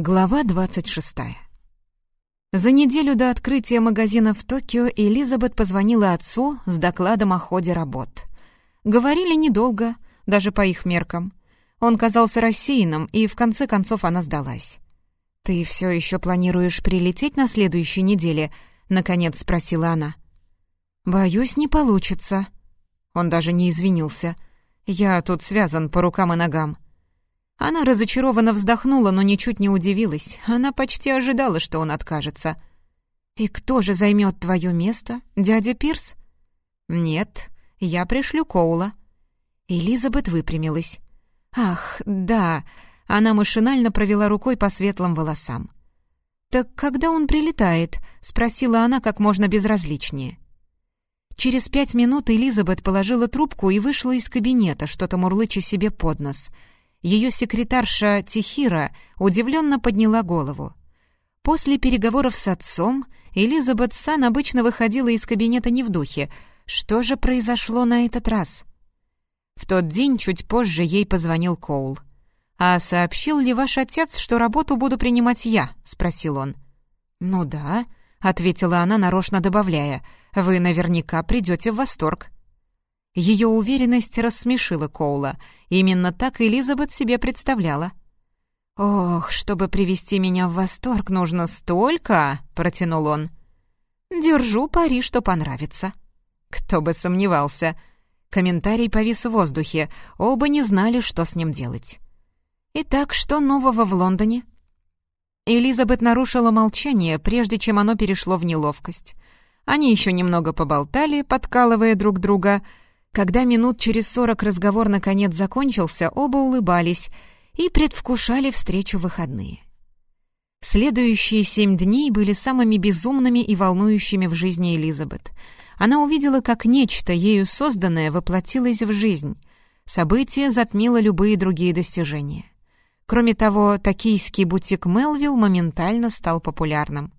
Глава 26. За неделю до открытия магазина в Токио Элизабет позвонила отцу с докладом о ходе работ. Говорили недолго, даже по их меркам. Он казался рассеянным, и в конце концов она сдалась. «Ты все еще планируешь прилететь на следующей неделе?» — наконец спросила она. «Боюсь, не получится». Он даже не извинился. «Я тут связан по рукам и ногам». Она разочарованно вздохнула, но ничуть не удивилась. Она почти ожидала, что он откажется. «И кто же займет твое место? Дядя Пирс?» «Нет, я пришлю Коула». Элизабет выпрямилась. «Ах, да!» Она машинально провела рукой по светлым волосам. «Так когда он прилетает?» — спросила она как можно безразличнее. Через пять минут Элизабет положила трубку и вышла из кабинета, что-то мурлыча себе под нос — ее секретарша Тихира удивленно подняла голову. После переговоров с отцом Элизабет Сан обычно выходила из кабинета не в духе. Что же произошло на этот раз? В тот день чуть позже ей позвонил Коул. «А сообщил ли ваш отец, что работу буду принимать я?» — спросил он. «Ну да», — ответила она, нарочно добавляя. «Вы наверняка придете в восторг». Ее уверенность рассмешила Коула. Именно так Элизабет себе представляла. «Ох, чтобы привести меня в восторг, нужно столько!» — протянул он. «Держу пари, что понравится». Кто бы сомневался. Комментарий повис в воздухе, оба не знали, что с ним делать. «Итак, что нового в Лондоне?» Элизабет нарушила молчание, прежде чем оно перешло в неловкость. Они еще немного поболтали, подкалывая друг друга — когда минут через сорок разговор наконец закончился, оба улыбались и предвкушали встречу в выходные. Следующие семь дней были самыми безумными и волнующими в жизни Элизабет. Она увидела, как нечто, ею созданное, воплотилось в жизнь. Событие затмило любые другие достижения. Кроме того, токийский бутик Мелвилл моментально стал популярным.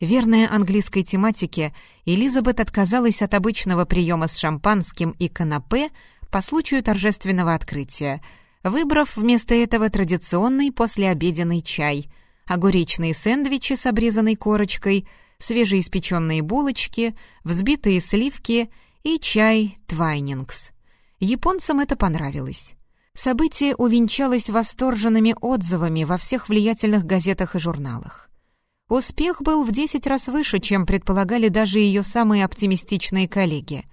Верная английской тематике, Элизабет отказалась от обычного приема с шампанским и канапе по случаю торжественного открытия, выбрав вместо этого традиционный послеобеденный чай, огуречные сэндвичи с обрезанной корочкой, свежеиспеченные булочки, взбитые сливки и чай «Твайнингс». Японцам это понравилось. Событие увенчалось восторженными отзывами во всех влиятельных газетах и журналах. Успех был в 10 раз выше, чем предполагали даже ее самые оптимистичные коллеги.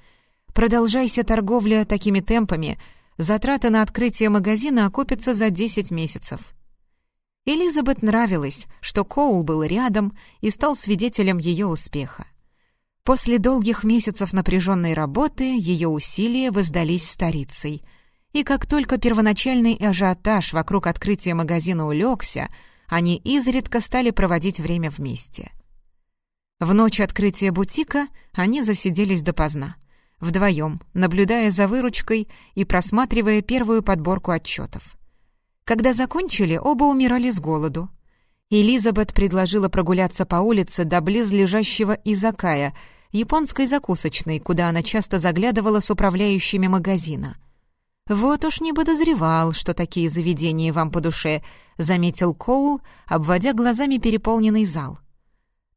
Продолжайся торговля такими темпами, затраты на открытие магазина окупятся за 10 месяцев. Элизабет нравилось, что Коул был рядом и стал свидетелем ее успеха. После долгих месяцев напряженной работы ее усилия воздались старицей. И как только первоначальный ажиотаж вокруг открытия магазина улегся — они изредка стали проводить время вместе. В ночь открытия бутика они засиделись допоздна, вдвоем, наблюдая за выручкой и просматривая первую подборку отчетов. Когда закончили, оба умирали с голоду. Элизабет предложила прогуляться по улице до близлежащего Изакая, японской закусочной, куда она часто заглядывала с управляющими магазина — «Вот уж не подозревал, что такие заведения вам по душе», — заметил Коул, обводя глазами переполненный зал.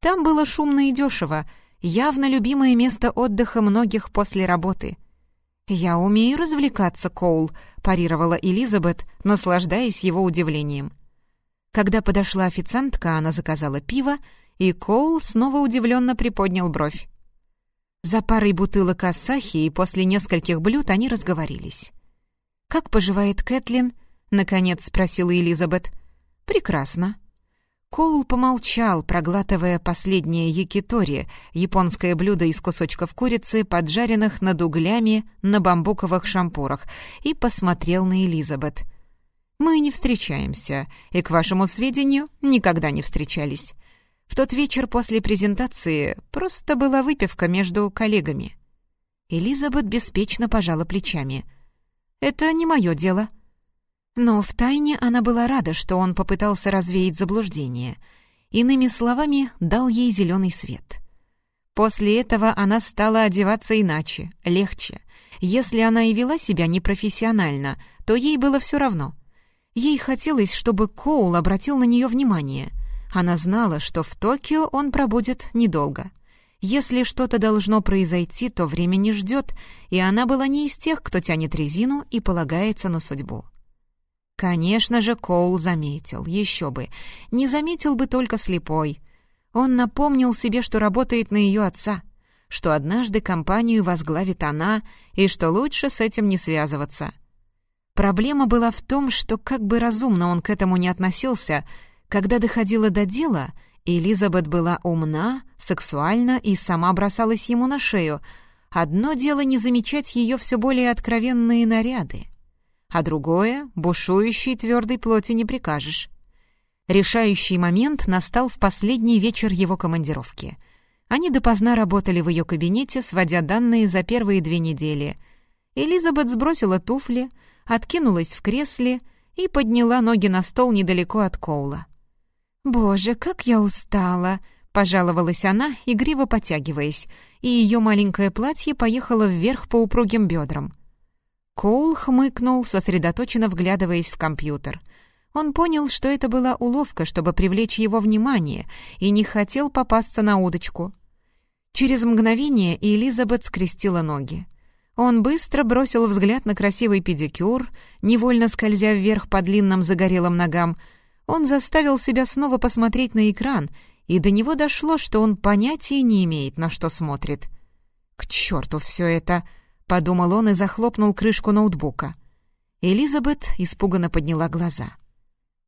Там было шумно и дешево, явно любимое место отдыха многих после работы. «Я умею развлекаться, Коул», — парировала Элизабет, наслаждаясь его удивлением. Когда подошла официантка, она заказала пиво, и Коул снова удивленно приподнял бровь. За парой бутылок Асахи и после нескольких блюд они разговорились. «Как поживает Кэтлин?» — наконец спросила Элизабет. «Прекрасно». Коул помолчал, проглатывая последнее якитори, японское блюдо из кусочков курицы, поджаренных над углями на бамбуковых шампурах, и посмотрел на Элизабет. «Мы не встречаемся, и, к вашему сведению, никогда не встречались. В тот вечер после презентации просто была выпивка между коллегами». Элизабет беспечно пожала плечами — это не мое дело». Но втайне она была рада, что он попытался развеять заблуждение. Иными словами, дал ей зеленый свет. После этого она стала одеваться иначе, легче. Если она и вела себя непрофессионально, то ей было все равно. Ей хотелось, чтобы Коул обратил на нее внимание. Она знала, что в Токио он пробудет недолго. Если что-то должно произойти, то время не ждет, и она была не из тех, кто тянет резину и полагается на судьбу. Конечно же, Коул заметил, еще бы. Не заметил бы только слепой. Он напомнил себе, что работает на ее отца, что однажды компанию возглавит она, и что лучше с этим не связываться — Проблема была в том, что как бы разумно он к этому не относился, когда доходило до дела, Элизабет была умна, сексуальна и сама бросалась ему на шею. Одно дело не замечать ее все более откровенные наряды, а другое — бушующей твердой плоти не прикажешь. Решающий момент настал в последний вечер его командировки. Они допоздна работали в ее кабинете, сводя данные за первые две недели. Элизабет сбросила туфли — откинулась в кресле и подняла ноги на стол недалеко от Коула. «Боже, как я устала!» — пожаловалась она, игриво потягиваясь, и ее маленькое платье поехало вверх по упругим бедрам. Коул хмыкнул, сосредоточенно вглядываясь в компьютер. Он понял, что это была уловка, чтобы привлечь его внимание, и не хотел попасться на удочку. Через мгновение Элизабет скрестила ноги. Он быстро бросил взгляд на красивый педикюр, невольно скользя вверх по длинным загорелым ногам. Он заставил себя снова посмотреть на экран, и до него дошло, что он понятия не имеет, на что смотрит. «К черту все это!» — подумал он и захлопнул крышку ноутбука. Элизабет испуганно подняла глаза.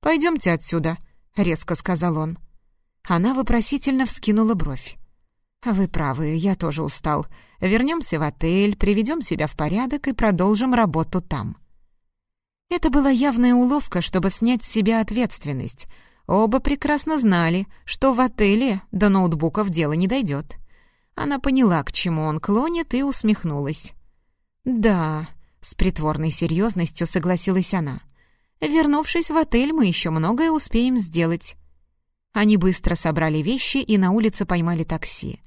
«Пойдемте отсюда», — резко сказал он. Она вопросительно вскинула бровь. «Вы правы, я тоже устал. Вернемся в отель, приведем себя в порядок и продолжим работу там». Это была явная уловка, чтобы снять с себя ответственность. Оба прекрасно знали, что в отеле до ноутбуков дело не дойдет. Она поняла, к чему он клонит, и усмехнулась. «Да», — с притворной серьезностью согласилась она. «Вернувшись в отель, мы еще многое успеем сделать». Они быстро собрали вещи и на улице поймали такси.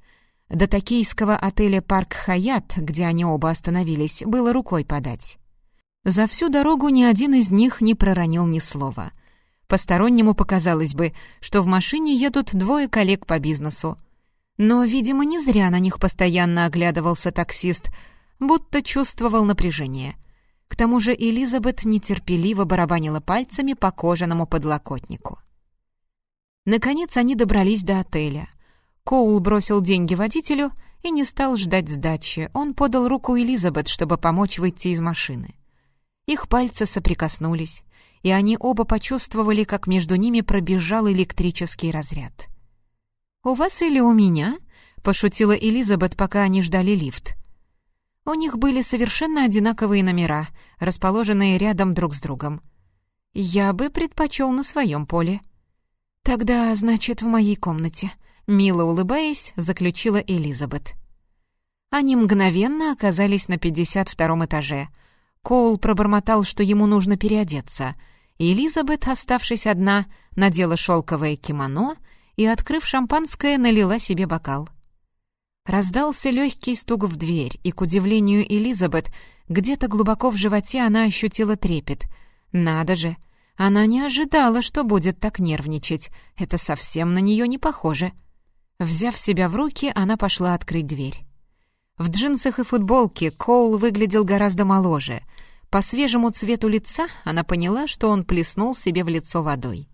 До токийского отеля «Парк Хаят», где они оба остановились, было рукой подать. За всю дорогу ни один из них не проронил ни слова. Постороннему показалось бы, что в машине едут двое коллег по бизнесу. Но, видимо, не зря на них постоянно оглядывался таксист, будто чувствовал напряжение. К тому же Элизабет нетерпеливо барабанила пальцами по кожаному подлокотнику. Наконец они добрались до отеля — Коул бросил деньги водителю и не стал ждать сдачи. Он подал руку Элизабет, чтобы помочь выйти из машины. Их пальцы соприкоснулись, и они оба почувствовали, как между ними пробежал электрический разряд. «У вас или у меня?» — пошутила Элизабет, пока они ждали лифт. У них были совершенно одинаковые номера, расположенные рядом друг с другом. «Я бы предпочел на своем поле». «Тогда, значит, в моей комнате», Мило улыбаясь, заключила Элизабет. Они мгновенно оказались на 52-м этаже. Коул пробормотал, что ему нужно переодеться. Элизабет, оставшись одна, надела шелковое кимоно и, открыв шампанское, налила себе бокал. Раздался легкий стук в дверь, и, к удивлению Элизабет, где-то глубоко в животе она ощутила трепет. «Надо же!» Она не ожидала, что будет так нервничать. Это совсем на нее не похоже. Взяв себя в руки, она пошла открыть дверь. В джинсах и футболке Коул выглядел гораздо моложе. По свежему цвету лица она поняла, что он плеснул себе в лицо водой.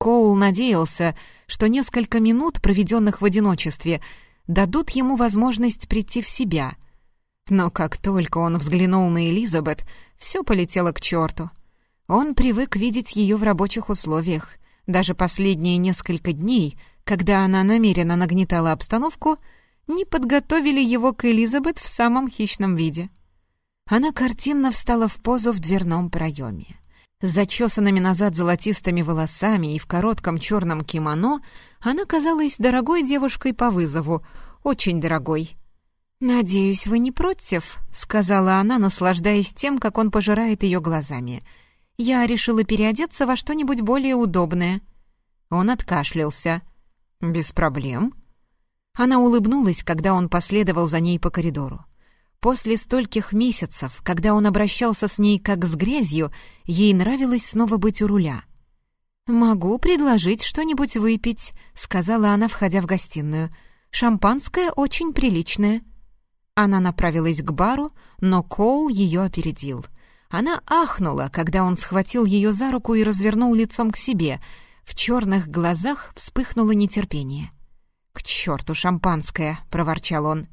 Коул надеялся, что несколько минут, проведенных в одиночестве, дадут ему возможность прийти в себя. Но как только он взглянул на Элизабет, все полетело к черту. Он привык видеть ее в рабочих условиях. Даже последние несколько дней — когда она намеренно нагнетала обстановку, не подготовили его к Элизабет в самом хищном виде. Она картинно встала в позу в дверном проеме. С зачесанными назад золотистыми волосами и в коротком черном кимоно она казалась дорогой девушкой по вызову, очень дорогой. «Надеюсь, вы не против», — сказала она, наслаждаясь тем, как он пожирает ее глазами. «Я решила переодеться во что-нибудь более удобное». Он откашлялся. «Без проблем». Она улыбнулась, когда он последовал за ней по коридору. После стольких месяцев, когда он обращался с ней как с грязью, ей нравилось снова быть у руля. «Могу предложить что-нибудь выпить», — сказала она, входя в гостиную. «Шампанское очень приличное». Она направилась к бару, но Коул ее опередил. Она ахнула, когда он схватил ее за руку и развернул лицом к себе. В черных глазах вспыхнуло нетерпение. «К черту шампанское!» — проворчал он.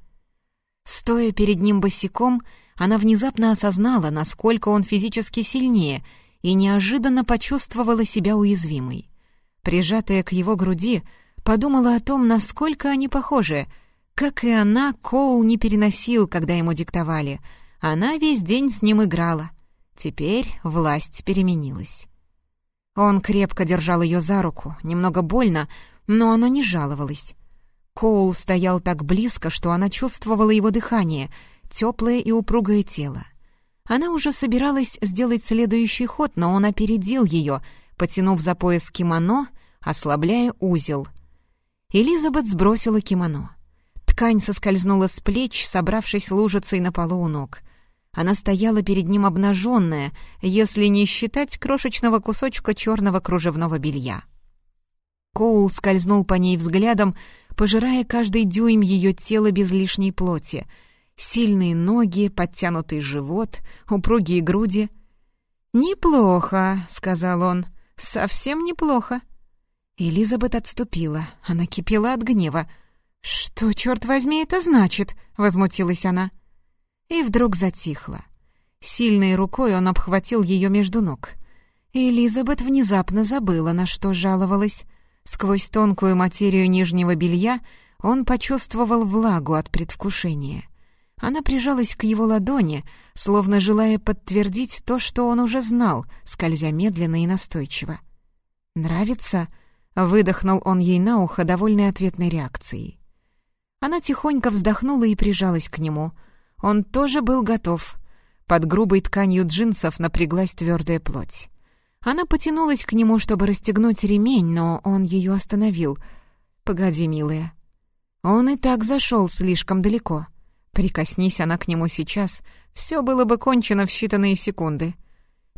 Стоя перед ним босиком, она внезапно осознала, насколько он физически сильнее, и неожиданно почувствовала себя уязвимой. Прижатая к его груди, подумала о том, насколько они похожи. Как и она, Коул не переносил, когда ему диктовали. Она весь день с ним играла. Теперь власть переменилась. Он крепко держал ее за руку, немного больно, но она не жаловалась. Коул стоял так близко, что она чувствовала его дыхание, теплое и упругое тело. Она уже собиралась сделать следующий ход, но он опередил ее, потянув за пояс кимоно, ослабляя узел. Элизабет сбросила кимоно. Ткань соскользнула с плеч, собравшись лужицей на полу у ног. Она стояла перед ним обнаженная, если не считать крошечного кусочка черного кружевного белья. Коул скользнул по ней взглядом, пожирая каждый дюйм ее тела без лишней плоти. Сильные ноги, подтянутый живот, упругие груди. «Неплохо», — сказал он, — «совсем неплохо». Элизабет отступила, она кипела от гнева. «Что, черт возьми, это значит?» — возмутилась она. И вдруг затихла. Сильной рукой он обхватил ее между ног. Элизабет внезапно забыла, на что жаловалась — Сквозь тонкую материю нижнего белья он почувствовал влагу от предвкушения. Она прижалась к его ладони, словно желая подтвердить то, что он уже знал, скользя медленно и настойчиво. «Нравится?» — выдохнул он ей на ухо, довольной ответной реакцией. Она тихонько вздохнула и прижалась к нему. Он тоже был готов. Под грубой тканью джинсов напряглась твердая плоть. Она потянулась к нему, чтобы расстегнуть ремень, но он ее остановил. «Погоди, милая». Он и так зашел слишком далеко. Прикоснись она к нему сейчас, все было бы кончено в считанные секунды.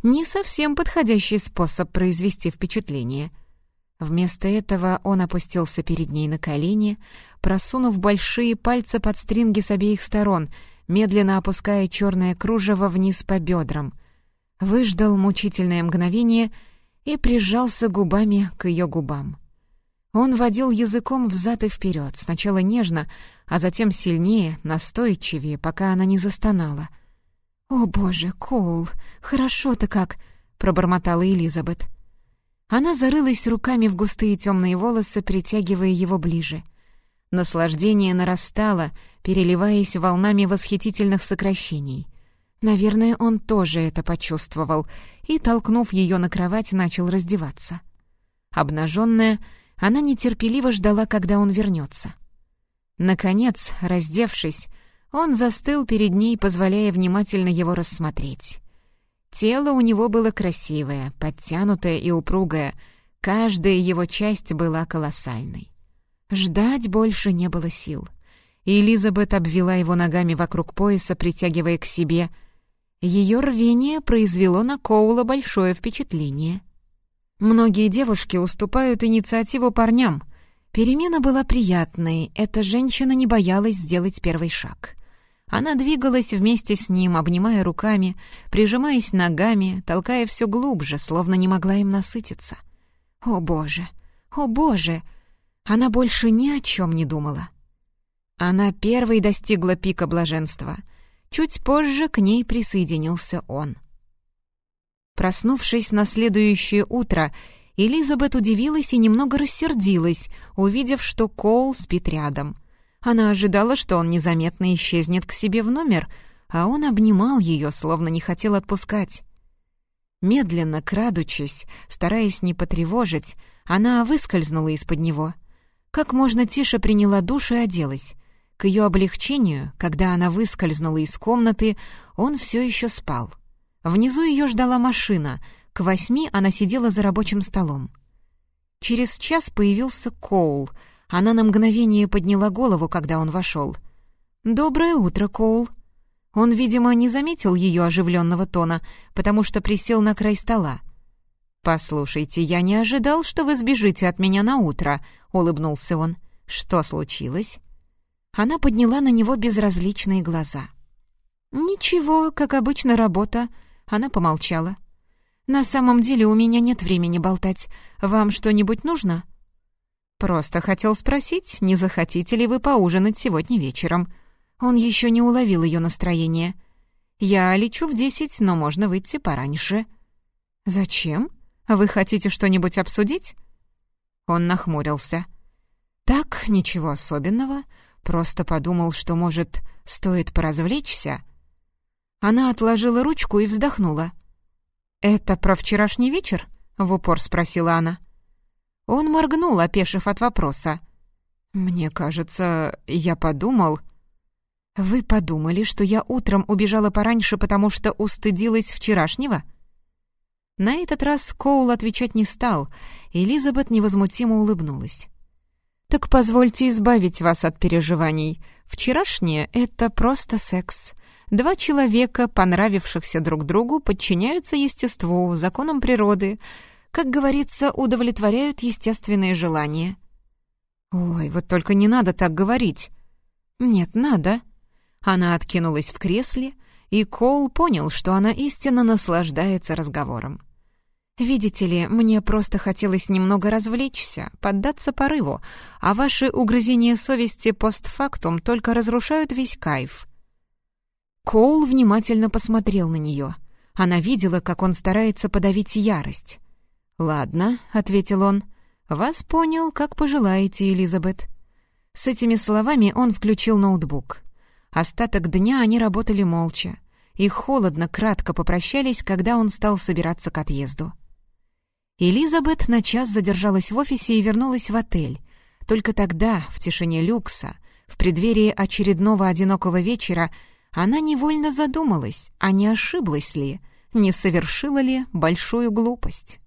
Не совсем подходящий способ произвести впечатление. Вместо этого он опустился перед ней на колени, просунув большие пальцы под стринги с обеих сторон, медленно опуская черное кружево вниз по бедрам — выждал мучительное мгновение и прижался губами к ее губам. Он водил языком взад и вперед, сначала нежно, а затем сильнее, настойчивее, пока она не застонала. «О, боже, Коул, хорошо-то как!» — пробормотала Элизабет. Она зарылась руками в густые темные волосы, притягивая его ближе. Наслаждение нарастало, переливаясь волнами восхитительных сокращений. Наверное, он тоже это почувствовал и, толкнув ее на кровать, начал раздеваться. Обнаженная, она нетерпеливо ждала, когда он вернется. Наконец, раздевшись, он застыл перед ней, позволяя внимательно его рассмотреть. Тело у него было красивое, подтянутое и упругое, каждая его часть была колоссальной. Ждать больше не было сил. Элизабет обвела его ногами вокруг пояса, притягивая к себе — ее рвение произвело на Коула большое впечатление. Многие девушки уступают инициативу парням. Перемена была приятной, эта женщина не боялась сделать первый шаг. Она двигалась вместе с ним, обнимая руками, прижимаясь ногами, толкая все глубже, словно не могла им насытиться. О боже! О боже! Она больше ни о чем не думала. Она первой достигла пика блаженства — Чуть позже к ней присоединился он. Проснувшись на следующее утро, Элизабет удивилась и немного рассердилась, увидев, что Коул спит рядом. Она ожидала, что он незаметно исчезнет к себе в номер, а он обнимал ее, словно не хотел отпускать. Медленно, крадучись, стараясь не потревожить, она выскользнула из-под него. Как можно тише приняла душ и оделась. К ее облегчению, когда она выскользнула из комнаты, он все еще спал. Внизу ее ждала машина. К восьми она сидела за рабочим столом. Через час появился Коул. Она на мгновение подняла голову, когда он вошел. «Доброе утро, Коул». Он, видимо, не заметил ее оживленного тона, потому что присел на край стола. «Послушайте, я не ожидал, что вы сбежите от меня на утро», — улыбнулся он. «Что случилось?» Она подняла на него безразличные глаза. «Ничего, как обычно, работа». Она помолчала. «На самом деле у меня нет времени болтать. Вам что-нибудь нужно?» «Просто хотел спросить, не захотите ли вы поужинать сегодня вечером?» Он еще не уловил ее настроение. «Я лечу в десять, но можно выйти пораньше». «Зачем? Вы хотите что-нибудь обсудить?» Он нахмурился. «Так, ничего особенного. Просто подумал, что, может, стоит поразвлечься». Она отложила ручку и вздохнула. «Это про вчерашний вечер?» — в упор спросила она. Он моргнул, опешив от вопроса. «Мне кажется, я подумал...» «Вы подумали, что я утром убежала пораньше, потому что устыдилась вчерашнего?» На этот раз Коул отвечать не стал, Элизабет невозмутимо улыбнулась. «Так позвольте избавить вас от переживаний. Вчерашнее — это просто секс. Два человека, понравившихся друг другу, подчиняются естеству, законам природы. Как говорится, удовлетворяют естественные желания». «Ой, вот только не надо так говорить». «Нет, надо», она откинулась в кресле, и Коул понял, что она истинно наслаждается разговором. «Видите ли, мне просто хотелось немного развлечься, поддаться порыву, а ваши угрызения совести постфактум только разрушают весь кайф». Коул внимательно посмотрел на нее. Она видела, как он старается подавить ярость. «Ладно», — ответил он, — «вас понял, как пожелаете, Элизабет». С этими словами он включил ноутбук. Остаток дня они работали молча и холодно, кратко попрощались, когда он стал собираться к отъезду. Элизабет на час задержалась в офисе и вернулась в отель. Только тогда, в тишине люкса, в преддверии очередного одинокого вечера, она невольно задумалась, а не ошиблась ли, не совершила ли большую глупость.